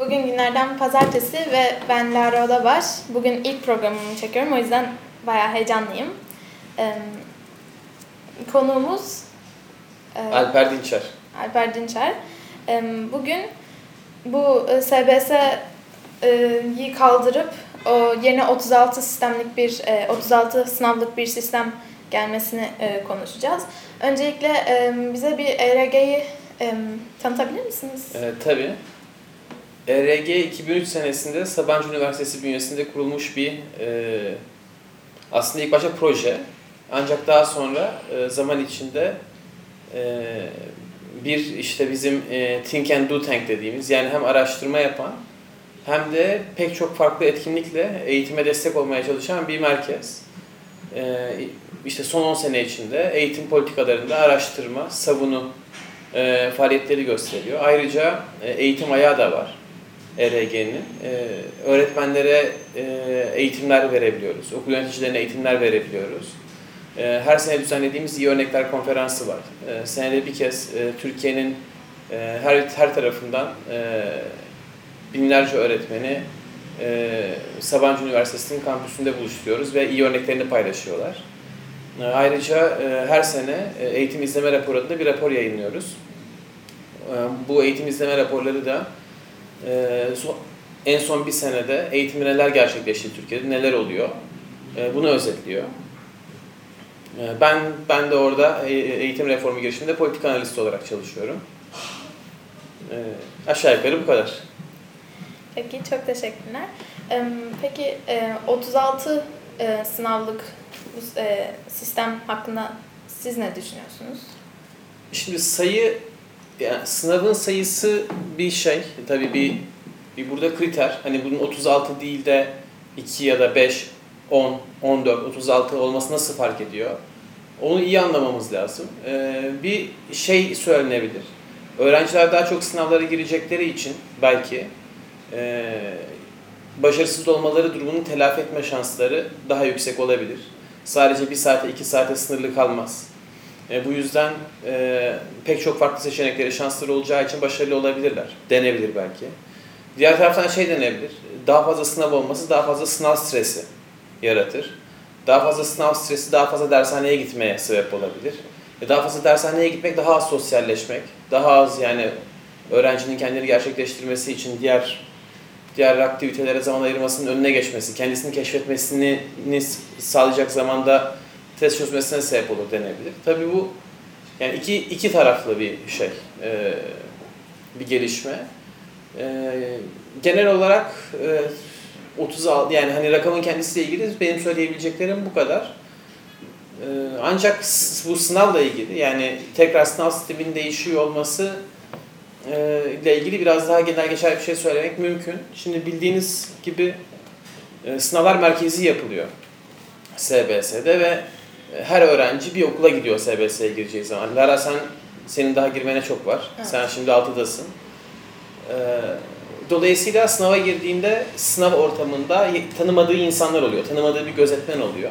Bugün günlerden pazartesi ve ben Lara Odabaş. Bugün ilk programımı çekiyorum o yüzden bayağı heyecanlıyım. Ee, konuğumuz e, Alper Dinçer. Alper Dinçer. Ee, bugün bu e, SBS'yi kaldırıp o yerine 36 sistemlik bir, e, 36 sınavlık bir sistem gelmesini e, konuşacağız. Öncelikle e, bize bir ERG'yi e, tanıtabilir misiniz? Ee, tabii. ERG 2003 senesinde Sabancı Üniversitesi bünyesinde kurulmuş bir e, aslında ilk başta proje. Ancak daha sonra e, zaman içinde e, bir işte bizim e, Think and Do Tank dediğimiz yani hem araştırma yapan hem de pek çok farklı etkinlikle eğitime destek olmaya çalışan bir merkez. E, işte son 10 sene içinde eğitim politikalarında araştırma, savunu e, faaliyetleri gösteriyor. Ayrıca e, eğitim ayağı da var ERG'nin. E, öğretmenlere e, eğitimler verebiliyoruz, okul yöneticilerine eğitimler verebiliyoruz. E, her sene düzenlediğimiz iyi örnekler konferansı var. E, senede bir kez e, Türkiye'nin e, her her tarafından e, binlerce öğretmeni e, Sabancı Üniversitesi'nin kampüsünde buluşturuyoruz ve iyi örneklerini paylaşıyorlar. E, Ayrıca e, her sene e, eğitim izleme raporu adında bir rapor yayınlıyoruz. E, Bu eğitim izleme raporları da e, so- en son bir senede eğitimde neler gerçekleşti Türkiye'de, neler oluyor e, bunu özetliyor. E, Ben ben de orada e- eğitim reformu girişiminde politika analisti olarak çalışıyorum. E, Aşağı yukarı bu kadar. Peki, çok teşekkürler. Peki, e, 36 e, sınavlık e, sistem hakkında siz ne düşünüyorsunuz? Şimdi sayı, yani sınavın sayısı bir şey, tabii bir, bir burada kriter. Hani bunun 36 değil de 2 ya da 5, 10, 14, 36 olması nasıl fark ediyor? Onu iyi anlamamız lazım. Ee, bir şey söylenebilir. Öğrenciler daha çok sınavlara girecekleri için belki e, başarısız olmaları durumunu telafi etme şansları daha yüksek olabilir. Sadece bir saate, iki saate sınırlı kalmaz. E, bu yüzden e, pek çok farklı seçenekleri, şansları olacağı için başarılı olabilirler. Denebilir belki. Diğer taraftan şey denebilir. Daha fazla sınav olması daha fazla sınav stresi yaratır. Daha fazla sınav stresi daha fazla dershaneye gitmeye sebep olabilir. E, daha fazla dershaneye gitmek daha az sosyalleşmek, daha az yani öğrencinin kendini gerçekleştirmesi için diğer diğer aktivitelere zaman ayırmasının önüne geçmesi, kendisini keşfetmesini ni sağlayacak zamanda test çözmesine sebep olur denebilir. Tabii bu yani iki, iki taraflı bir şey, e, bir gelişme. E, genel olarak e, 36 yani hani rakamın kendisiyle ilgili benim söyleyebileceklerim bu kadar. E, ancak bu sınavla ilgili yani tekrar sınav sisteminin değişiyor olması e, ile ilgili biraz daha genel geçer bir şey söylemek mümkün. Şimdi bildiğiniz gibi e, sınavlar merkezi yapılıyor SBS'de ve her öğrenci bir okula gidiyor SBS'ye gireceği zaman. Lara sen senin daha girmene çok var. Evet. Sen şimdi 6'dasın. E, dolayısıyla sınava girdiğinde sınav ortamında tanımadığı insanlar oluyor. Tanımadığı bir gözetmen oluyor.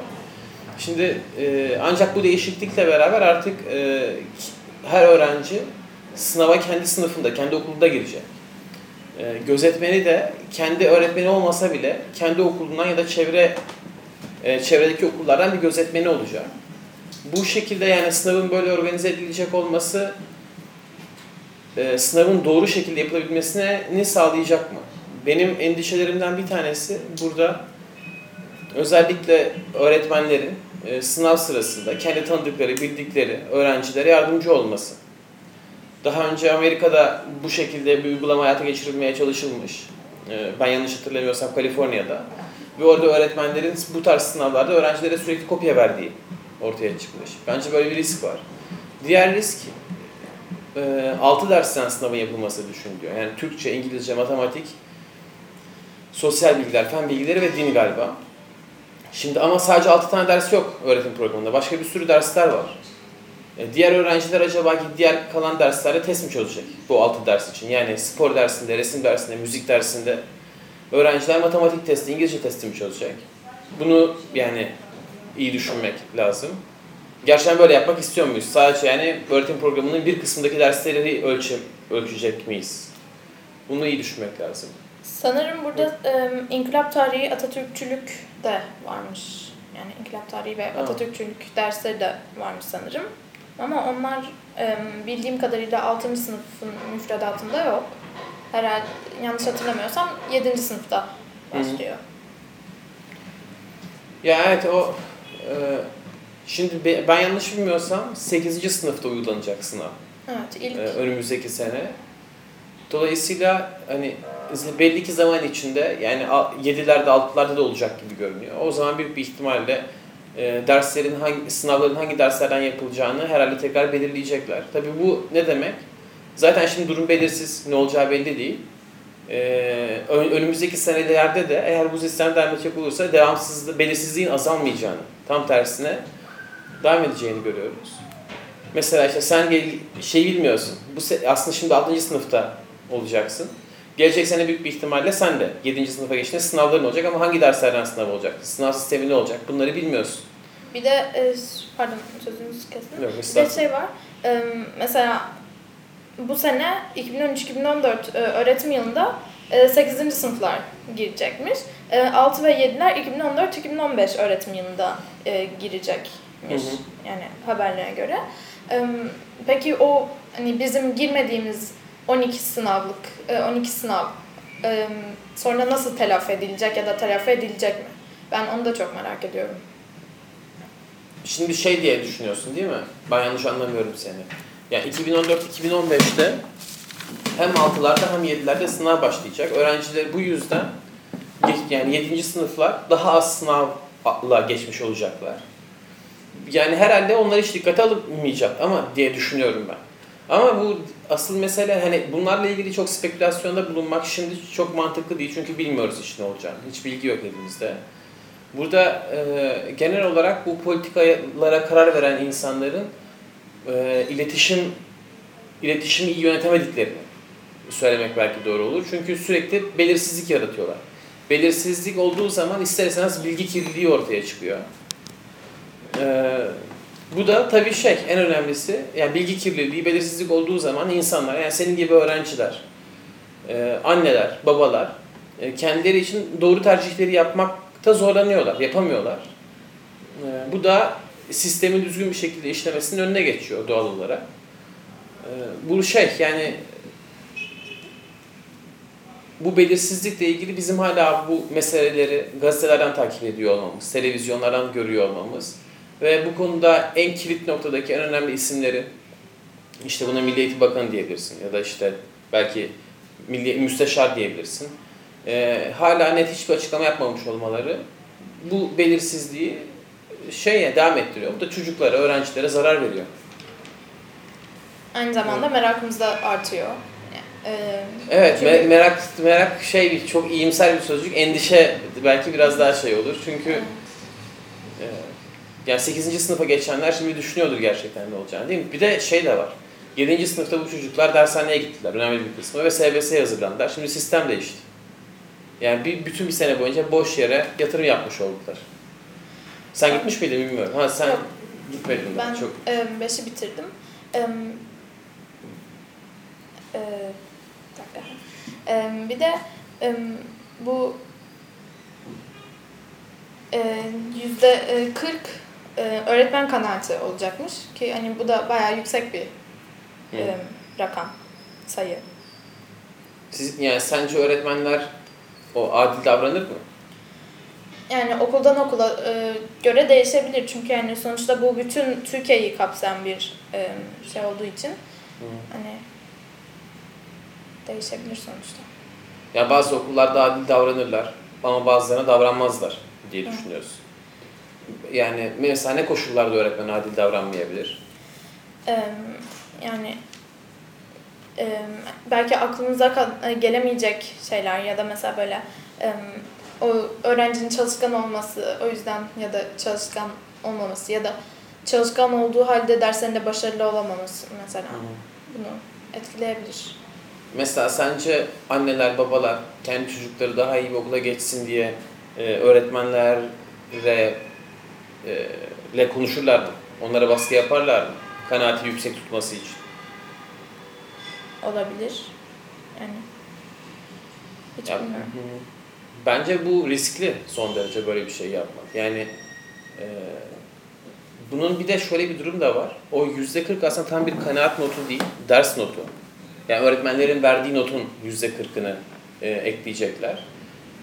Şimdi e, ancak bu değişiklikle beraber artık e, her öğrenci sınava kendi sınıfında, kendi okulunda girecek. Ee, gözetmeni de kendi öğretmeni olmasa bile kendi okulundan ya da çevre e, çevredeki okullardan bir gözetmeni olacak. Bu şekilde yani sınavın böyle organize edilecek olması e, sınavın doğru şekilde yapılabilmesini sağlayacak mı? Benim endişelerimden bir tanesi burada özellikle öğretmenlerin e, sınav sırasında kendi tanıdıkları, bildikleri öğrencilere yardımcı olması. Daha önce Amerika'da bu şekilde bir uygulama hayata geçirilmeye çalışılmış. Ee, Ben yanlış hatırlamıyorsam Kaliforniya'da. Ve orada öğretmenlerin bu tarz sınavlarda öğrencilere sürekli kopya verdiği ortaya çıkmış. Bence böyle bir risk var. Diğer risk 6 dersten sınavın yapılması düşünülüyor. Yani Türkçe, İngilizce, matematik, sosyal bilgiler, fen bilgileri ve din galiba. Şimdi ama sadece 6 tane ders yok öğretim programında. Başka bir sürü dersler var. E, Diğer öğrenciler acaba ki diğer kalan derslerde test mi çözecek bu 6 ders için? Yani spor dersinde, resim dersinde, müzik dersinde öğrenciler matematik testi, İngilizce testi mi çözecek? Bunu yani iyi düşünmek lazım. Gerçekten böyle yapmak istiyor muyuz? Sadece yani öğretim programının bir kısmındaki dersleri ölçü, ölçecek miyiz? Bunu iyi düşünmek lazım. Sanırım burada e, inkılap tarihi, Atatürkçülük de varmış. Yani inkılap tarihi ve Ha. Atatürkçülük dersleri de varmış sanırım. Ama onlar e, bildiğim kadarıyla 6. sınıfın müfredatında yok. Herhalde yanlış hatırlamıyorsam 7. sınıfta başlıyor. Ya evet o e, şimdi be- ben yanlış bilmiyorsam 8. sınıfta uygulanacak sınav. Evet, ilk e, önümüzdeki sene. Dolayısıyla hani belli ki zaman içinde yani 7'lerde 6'larda da olacak gibi görünüyor. O zaman büyük bir ihtimalle e, derslerin hangi sınavların hangi derslerden yapılacağını herhalde tekrar belirleyecekler. Tabii bu ne demek? Zaten şimdi durum belirsiz, ne olacağı belli değil. Ee, ön- önümüzdeki senelerde de eğer bu sistem devam edecek olursa devamsızlığı, belirsizliğin azalmayacağını, tam tersine devam edeceğini görüyoruz. Mesela işte sen gel- şey bilmiyorsun. Bu aslında şimdi 6. sınıfta olacaksın. Gelecek sene büyük bir ihtimalle sen de 7. sınıfa geçtiğinde sınavların olacak ama hangi derslerden sınav olacak? Sınav sistemi ne olacak? Bunları bilmiyorsun. bir de e, pardon sözünüzü kestim. Yok, Bir de şey var. e, mesela bu sene 2013-2014 e, öğretim yılında e, 8. sınıflar girecekmiş. E, 6 ve 7'ler 2014-2015 öğretim yılında e, girecekmiş. Hı hı. Yani haberlere göre. E, Peki o hani bizim girmediğimiz 12 sınavlık e, 12 sınav e, sonra nasıl telafi edilecek ya da telafi edilecek mi? Ben onu da çok merak ediyorum. Şimdi şey diye düşünüyorsun değil mi? Ben yanlış anlamıyorum seni. Yani 2014-2015'te hem 6'larda hem 7'lerde sınav başlayacak. Öğrenciler bu yüzden yani 7. sınıflar daha az sınavla geçmiş olacaklar. Yani herhalde onlar hiç dikkate alınmayacak ama diye düşünüyorum ben. Ama bu asıl mesele hani bunlarla ilgili çok spekülasyonda bulunmak şimdi çok mantıklı değil çünkü bilmiyoruz ne olacağını. Hiç bilgi yok elimizde. Burada e, genel olarak bu politikalara karar veren insanların e, iletişim iletişimi iyi yönetemediklerini söylemek belki doğru olur. Çünkü sürekli belirsizlik yaratıyorlar. Belirsizlik olduğu zaman ister istemez bilgi kirliliği ortaya çıkıyor. E, bu da tabii şey en önemlisi yani bilgi kirliliği, belirsizlik olduğu zaman insanlar yani senin gibi öğrenciler, e, anneler, babalar e, kendileri için doğru tercihleri yapmakta zorlanıyorlar, yapamıyorlar. E, bu da sistemin düzgün bir şekilde işlemesinin önüne geçiyor doğal olarak. E, bu şey yani bu belirsizlikle ilgili bizim hala bu meseleleri gazetelerden takip ediyor olmamız, televizyonlardan görüyor olmamız ve bu konuda en kilit noktadaki en önemli isimleri işte buna Milli Eğitim Bakanı diyebilirsin ya da işte belki Milli Müsteşar diyebilirsin. Ee, hala net hiçbir açıklama yapmamış olmaları bu belirsizliği şeye devam ettiriyor. Bu da çocuklara, öğrencilere zarar veriyor. Aynı zamanda merakımız da artıyor. Ee, Evet, çünkü- me- merak merak şey bir çok iyimser bir sözcük. Endişe belki biraz daha şey olur. Çünkü e, yani 8. sınıfa geçenler şimdi düşünüyordur gerçekten ne olacağını değil mi? Bir de şey de var. 7. sınıfta bu çocuklar dershaneye gittiler. Önemli bir kısmı ve SBS'ye hazırlandılar. Şimdi sistem değişti. Yani bir, bütün bir sene boyunca boş yere yatırım yapmış oldular. Sen gitmiş miydin bilmiyorum. Ha sen Yok. gitmedin. Ben Çok e, beşi bitirdim. E, e, bir dakika. E, bir de e, bu yüzde 40 e, öğretmen kanaati olacakmış ki hani bu da bayağı yüksek bir e, rakam sayı. Siz, yani sence öğretmenler o adil davranır mı? Yani okuldan okula e, göre değişebilir çünkü yani sonuçta bu bütün Türkiye'yi kapsayan bir e, şey olduğu için hani değişebilir sonuçta. Ya bazı okullarda adil davranırlar ama bazılarına davranmazlar diye Hı. düşünüyoruz. Yani mesela ne koşullarda öğretmen adil davranmayabilir? Eee, yani eee, belki aklınıza gelemeyecek şeyler ya da mesela böyle eee, o öğrencinin çalışkan olması o yüzden ya da çalışkan olmaması ya da çalışkan olduğu halde derslerinde başarılı olamaması mesela bunu etkileyebilir. Mesela sence anneler, babalar kendi çocukları daha iyi bir okula geçsin diye e, öğretmenlerle e, le konuşurlar mı? Onlara baskı yaparlar mı? Kanaati yüksek tutması için. Olabilir. Yani Hiç Ya, bilmiyorum. hı. Bence bu riskli son derece böyle bir şey yapmak. Yani e, bunun bir de şöyle bir durum da var. O yüzde kırk aslında tam bir kanaat notu değil, ders notu. Yani öğretmenlerin verdiği notun yüzde kırkını e, ekleyecekler.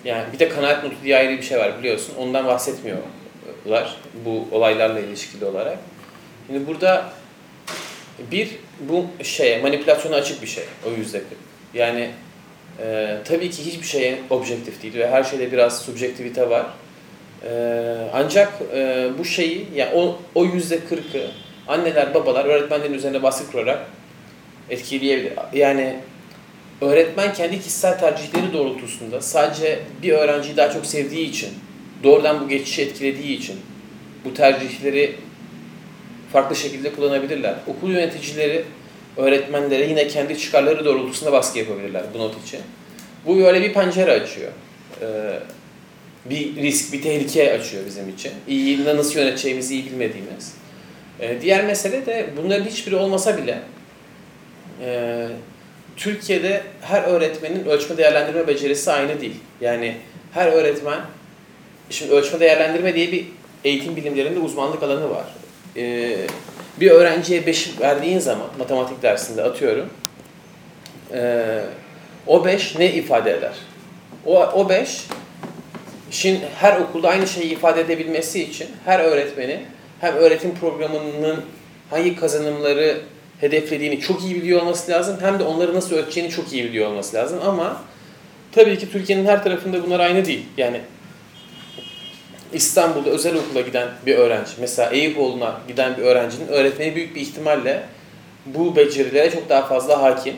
Yani bir de kanaat notu diye ayrı bir şey var biliyorsun. Ondan bahsetmiyorlar bu olaylarla ilişkili olarak. Şimdi burada bir bu şeye manipülasyona açık bir şey o yüzde kırk. Yani ee, tabii ki hiçbir şey objektif değil ve her şeyde biraz subjektivite var. Ee, ancak e, bu şeyi, yani o, o yüzde kırkı anneler, babalar öğretmenlerin üzerine baskı kurarak etkileyebilir. Yani öğretmen kendi kişisel tercihleri doğrultusunda sadece bir öğrenciyi daha çok sevdiği için, doğrudan bu geçişi etkilediği için bu tercihleri farklı şekilde kullanabilirler. Okul yöneticileri öğretmenlere yine kendi çıkarları doğrultusunda baskı yapabilirler bu not için. Bu böyle bir pencere açıyor. Ee, bir risk, bir tehlike açıyor bizim için. İyi nasıl yöneteceğimizi iyi bilmediğimiz. Ee, diğer mesele de bunların hiçbiri olmasa bile e, Türkiye'de her öğretmenin ölçme değerlendirme becerisi aynı değil. Yani her öğretmen, şimdi ölçme değerlendirme diye bir eğitim bilimlerinde uzmanlık alanı var. Ee, bir öğrenciye 5 verdiğin zaman matematik dersinde atıyorum e, o 5 ne ifade eder? O, o 5 şimdi her okulda aynı şeyi ifade edebilmesi için her öğretmeni hem öğretim programının hangi kazanımları hedeflediğini çok iyi biliyor olması lazım hem de onları nasıl ölçeceğini çok iyi biliyor olması lazım ama tabii ki Türkiye'nin her tarafında bunlar aynı değil. Yani İstanbul'da özel okula giden bir öğrenci, mesela Eyüboğlu'na giden bir öğrencinin öğretmeni büyük bir ihtimalle bu becerilere çok daha fazla hakim.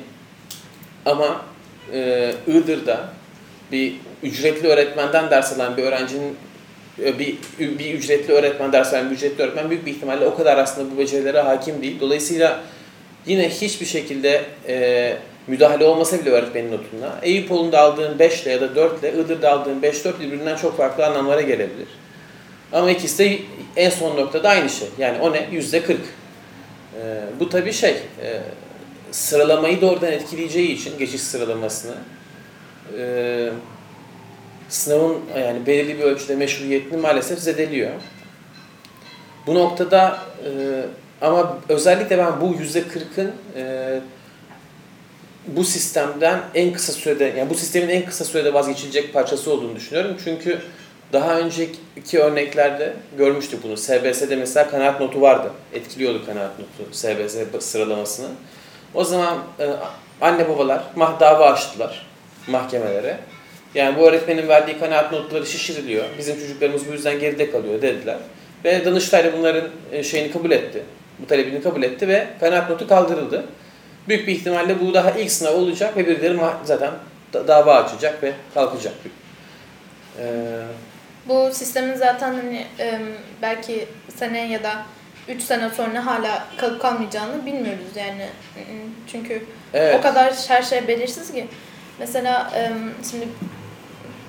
Ama e, Iğdır'da bir ücretli öğretmenden ders alan bir öğrencinin e, bir, bir ücretli öğretmen ders veren bir ücretli öğretmen büyük bir ihtimalle o kadar aslında bu becerilere hakim değil. Dolayısıyla yine hiçbir şekilde e, müdahale olmasa bile öğretmenin notunda Eyüpoğlu'nda aldığın 5 ile ya da 4 ile Iğdır'da aldığın 5-4 birbirinden çok farklı anlamlara gelebilir. Ama ikisi de en son noktada aynı şey. Yani o ne? Yüzde 40. Ee, bu tabii şey, e, sıralamayı doğrudan etkileyeceği için geçiş sıralamasını e, sınavın yani belirli bir ölçüde meşruiyetini maalesef zedeliyor. Bu noktada e, ama özellikle ben bu yüzde 40'ın e, bu sistemden en kısa sürede yani bu sistemin en kısa sürede vazgeçilecek parçası olduğunu düşünüyorum. Çünkü daha önceki örneklerde görmüştük bunu. SBS'de mesela kanaat notu vardı. Etkiliyordu kanaat notu SBS sıralamasını. O zaman e, anne babalar dava açtılar mahkemelere. Yani bu öğretmenin verdiği kanaat notları şişiriliyor. Bizim çocuklarımız bu yüzden geride kalıyor dediler. Ve Danıştay da bunların e, şeyini kabul etti. Bu talebini kabul etti ve kanaat notu kaldırıldı. Büyük bir ihtimalle bu daha ilk sınav olacak ve birileri zaten dava açacak ve kalkacak. Ee, Bu sistemin zaten hani belki sene ya da 3 sene sonra hala kalıp kalmayacağını bilmiyoruz yani. Çünkü evet. o kadar her şey belirsiz ki. Mesela şimdi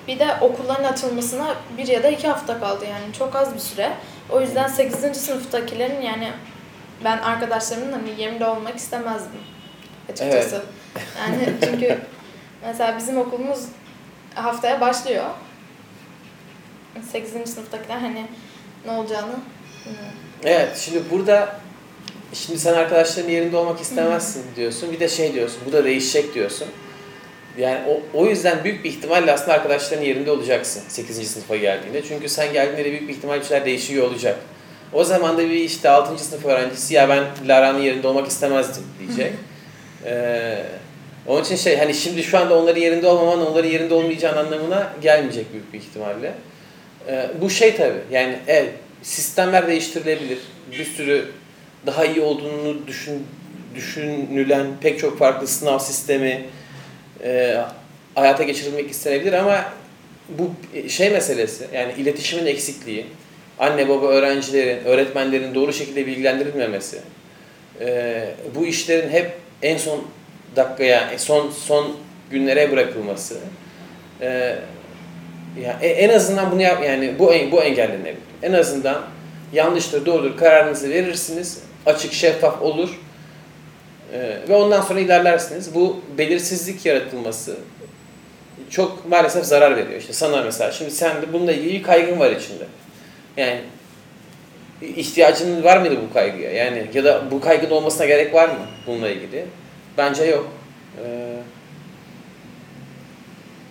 bir de okulların açılmasına bir ya da iki hafta kaldı yani çok az bir süre. O yüzden 8. sınıftakilerin yani ben arkadaşlarımın hani yerinde olmak istemezdim açıkçası. Evet. Yani çünkü mesela bizim okulumuz haftaya başlıyor. 8. sınıftakiler hani ne olacağını bilmiyorum. Evet şimdi burada şimdi sen arkadaşların yerinde olmak istemezsin diyorsun. Bir de şey diyorsun bu da değişecek diyorsun. Yani o, o yüzden büyük bir ihtimalle aslında arkadaşların yerinde olacaksın 8. sınıfa geldiğinde. Çünkü sen geldiğinde de büyük bir ihtimal bir şeyler değişiyor olacak. O zaman da bir işte 6. sınıf öğrencisi ya ben Lara'nın yerinde olmak istemezdim diyecek. Ee, onun için şey hani şimdi şu anda onların yerinde olmaman onların yerinde olmayacağın anlamına gelmeyecek büyük bir ihtimalle. Ee, bu şey tabii yani evet sistemler değiştirilebilir. Bir sürü daha iyi olduğunu düşün, düşünülen pek çok farklı sınav sistemi e, hayata geçirilmek istenebilir ama bu şey meselesi yani iletişimin eksikliği, anne baba öğrencilerin, öğretmenlerin doğru şekilde bilgilendirilmemesi, e, bu işlerin hep en son dakikaya, son son günlere bırakılması, e, ya en azından bunu yap yani bu bu engellenebilir. En azından yanlıştır, doğrudur kararınızı verirsiniz, açık, şeffaf olur e, ve ondan sonra ilerlersiniz. Bu belirsizlik yaratılması çok maalesef zarar veriyor. İşte sana mesela şimdi sen de bununla ilgili kaygın var içinde. Yani ihtiyacın var mıydı bu kaygıya? Yani ya da bu kaygının olmasına gerek var mı bununla ilgili? Bence yok. Ee,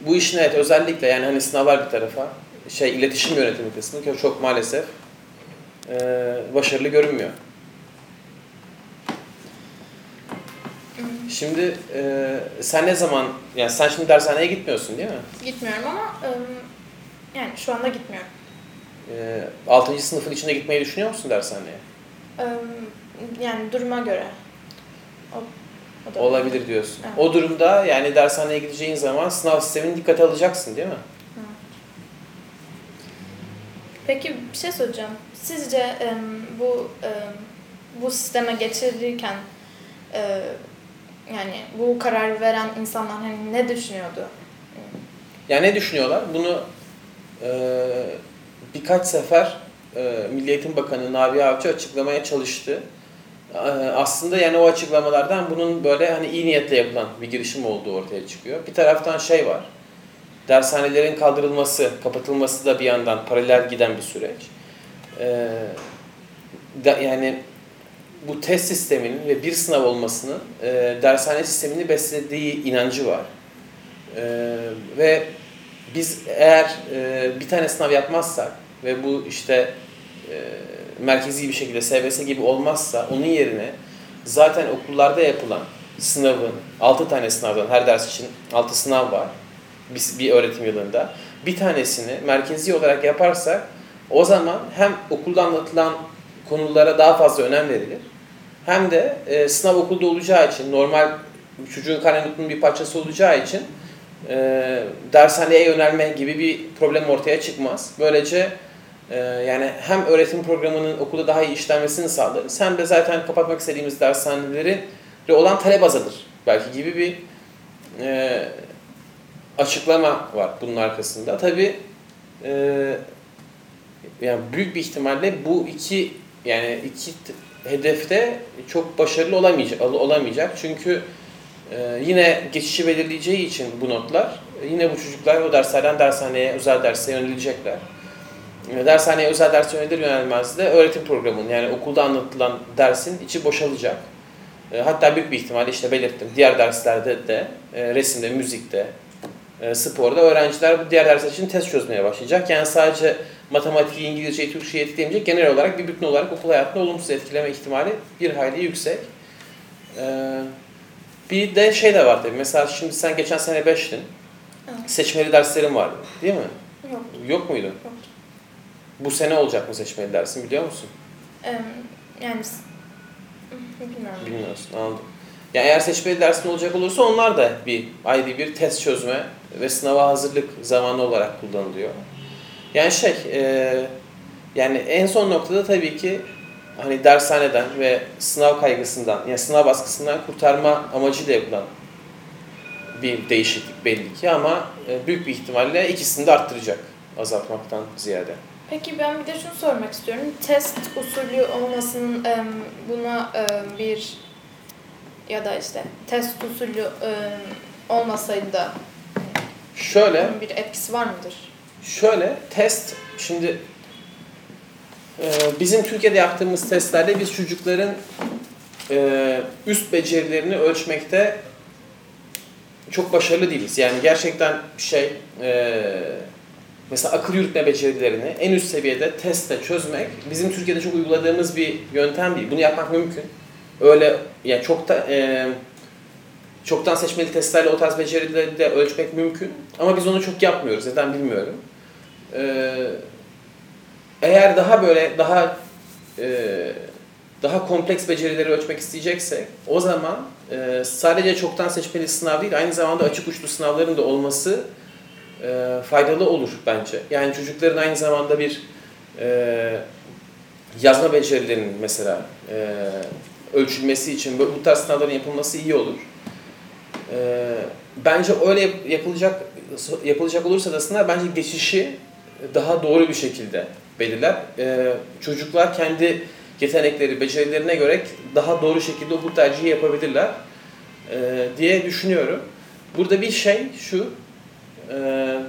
bu işin evet özellikle yani hani sınavlar bir tarafa şey iletişim yönetimi kısmı ki çok maalesef e, başarılı görünmüyor. Şimdi e, sen ne zaman yani sen şimdi dershaneye gitmiyorsun değil mi? Gitmiyorum ama ım, yani şu anda gitmiyorum. E, 6. sınıfın içinde gitmeyi düşünüyor musun dershaneye? Im, yani duruma göre. O, o Olabilir diyorsun. Evet. O durumda yani dershaneye gideceğin zaman sınav sistemini dikkate alacaksın değil mi? Peki bir şey soracağım. Sizce bu bu sisteme geçirirken e, yani bu karar veren insanlar hani ne düşünüyordu? Yani ne düşünüyorlar? Bunu e, birkaç sefer e, Milli Eğitim Bakanı Nabi Avcı açıklamaya çalıştı. E, aslında yani o açıklamalardan bunun böyle hani iyi niyetle yapılan bir girişim olduğu ortaya çıkıyor. Bir taraftan şey var. Dershanelerin kaldırılması, kapatılması da bir yandan paralel giden bir süreç. E, da, yani bu test sisteminin ve bir sınav olmasının e, dershane sistemini beslediği inancı var. E, ve biz eğer e, bir tane sınav yapmazsak ve bu işte e, merkezi bir şekilde SBS gibi olmazsa onun yerine zaten okullarda yapılan sınavın 6 tane sınavdan her ders için 6 sınav var bir, bir öğretim yılında. Bir tanesini merkezi olarak yaparsak o zaman hem okulda anlatılan konulara daha fazla önem verilir. Hem de e, sınav okulda olacağı için normal çocuğun karnınıkının bir parçası olacağı için e, dershaneye yönelme gibi bir problem ortaya çıkmaz. Böylece e, yani hem öğretim programının okulda daha iyi işlenmesini sağlarız hem de zaten kapatmak istediğimiz dershanelerin de olan talep azalır belki gibi bir e, açıklama var bunun arkasında. Tabii e, yani büyük bir ihtimalle bu iki yani iki hedefte çok başarılı olamayacak olamayacak çünkü ee, yine geçişi belirleyeceği için bu notlar, e, yine bu çocuklar o derslerden dershaneye, özel derse yönelecekler. Dershaneye özel ders yönelir yönelmez de öğretim programının yani okulda anlatılan dersin içi boşalacak. E, hatta büyük bir ihtimalle işte belirttim diğer derslerde de e, resimde, müzikte, e, sporda öğrenciler bu diğer dersler için test çözmeye başlayacak. Yani sadece matematik, İngilizceyi, Türkçeyi etkilemeyecek genel olarak bir bütün olarak okul hayatını olumsuz etkileme ihtimali bir hayli yüksek. Bir de şey de var tabii. Mesela şimdi sen geçen sene 5'tin. Evet. Seçmeli derslerin vardı. Değil mi? Yok. Yok muydu? Yok. Bu sene olacak mı seçmeli dersin biliyor musun? Yani bilmiyorum. Bilmiyorsun. Anladım. Yani eğer seçmeli dersin olacak olursa onlar da bir ayrı bir test çözme ve sınava hazırlık zamanı olarak kullanılıyor. Yani şey, e, yani en son noktada tabii ki hani dershaneden ve sınav kaygısından, yani sınav baskısından kurtarma amacıyla yapılan bir değişiklik belli ki ama e, büyük bir ihtimalle ikisini de arttıracak azaltmaktan ziyade. Peki ben bir de şunu sormak istiyorum. Test usulü olmasının buna bir ya da işte test usulü olmasaydı da Şöyle, bir etkisi var mıdır? Şöyle test şimdi bizim Türkiye'de yaptığımız testlerde biz çocukların üst becerilerini ölçmekte çok başarılı değiliz. Yani gerçekten şey mesela akıl yürütme becerilerini en üst seviyede testle çözmek bizim Türkiye'de çok uyguladığımız bir yöntem değil. Bunu yapmak mümkün. Öyle yani çok da e, çoktan seçmeli testlerle o tarz becerileri de ölçmek mümkün. Ama biz onu çok yapmıyoruz. Neden bilmiyorum. Ee, eğer daha böyle daha e, daha kompleks becerileri ölçmek isteyeceksek o zaman e, sadece çoktan seçmeli sınav değil aynı zamanda açık uçlu sınavların da olması e, faydalı olur bence. Yani çocukların aynı zamanda bir e, yazma becerilerinin mesela e, ölçülmesi için bu tarz sınavların yapılması iyi olur. E, bence öyle yap- yapılacak yapılacak olursa da sınav bence geçişi daha doğru bir şekilde belirler. E, çocuklar kendi yetenekleri, becerilerine göre daha doğru şekilde okul tercihi yapabilirler e, diye düşünüyorum. Burada bir şey şu, ee,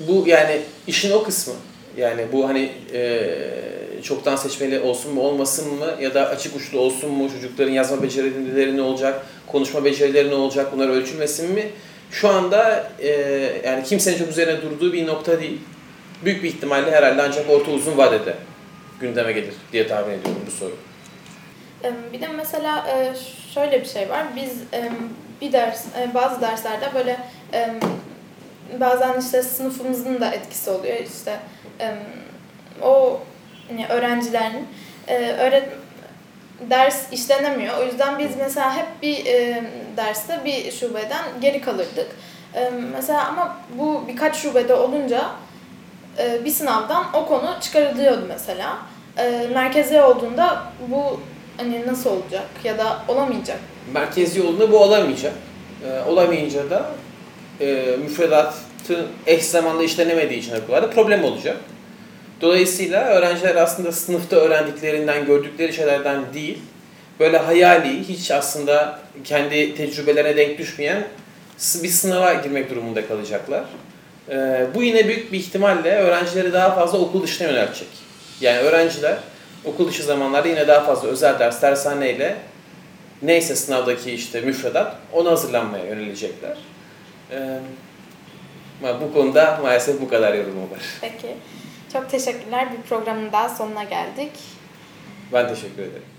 bu yani işin o kısmı. Yani bu hani e, çoktan seçmeli olsun mu olmasın mı ya da açık uçlu olsun mu çocukların yazma becerileri ne olacak, konuşma becerileri ne olacak bunlar ölçülmesin mi? Şu anda e, yani kimsenin çok üzerine durduğu bir nokta değil. Büyük bir ihtimalle herhalde ancak orta uzun vadede gündeme gelir diye tahmin ediyorum bu soru. Bir de mesela e, şöyle bir şey var. Biz bir ders, e, bazı derslerde böyle em, bazen işte sınıfımızın da etkisi oluyor. İşte em, o hani öğrencilerin e, öğret ders işlenemiyor. O yüzden biz mesela hep bir e, derste bir şubeden geri kalırdık. E, mesela ama bu birkaç şubede olunca e, bir sınavdan o konu çıkarılıyordu mesela. E, merkezi olduğunda bu hani nasıl olacak ya da olamayacak. merkezi yolunda bu olamayacak. Ee, olamayınca da e, müfredatı eş zamanlı işlenemediği için okullarda problem olacak. Dolayısıyla öğrenciler aslında sınıfta öğrendiklerinden, gördükleri şeylerden değil, böyle hayali, hiç aslında kendi tecrübelerine denk düşmeyen bir sınava girmek durumunda kalacaklar. Ee, bu yine büyük bir ihtimalle öğrencileri daha fazla okul dışına yöneltecek. Yani öğrenciler okul dışı zamanlarda yine daha fazla özel ders, dershaneyle neyse sınavdaki işte müfredat ona hazırlanmaya yönelecekler. Ee, bu konuda maalesef bu kadar yorumum var. Peki. Çok teşekkürler. Bir programın daha sonuna geldik. Ben teşekkür ederim.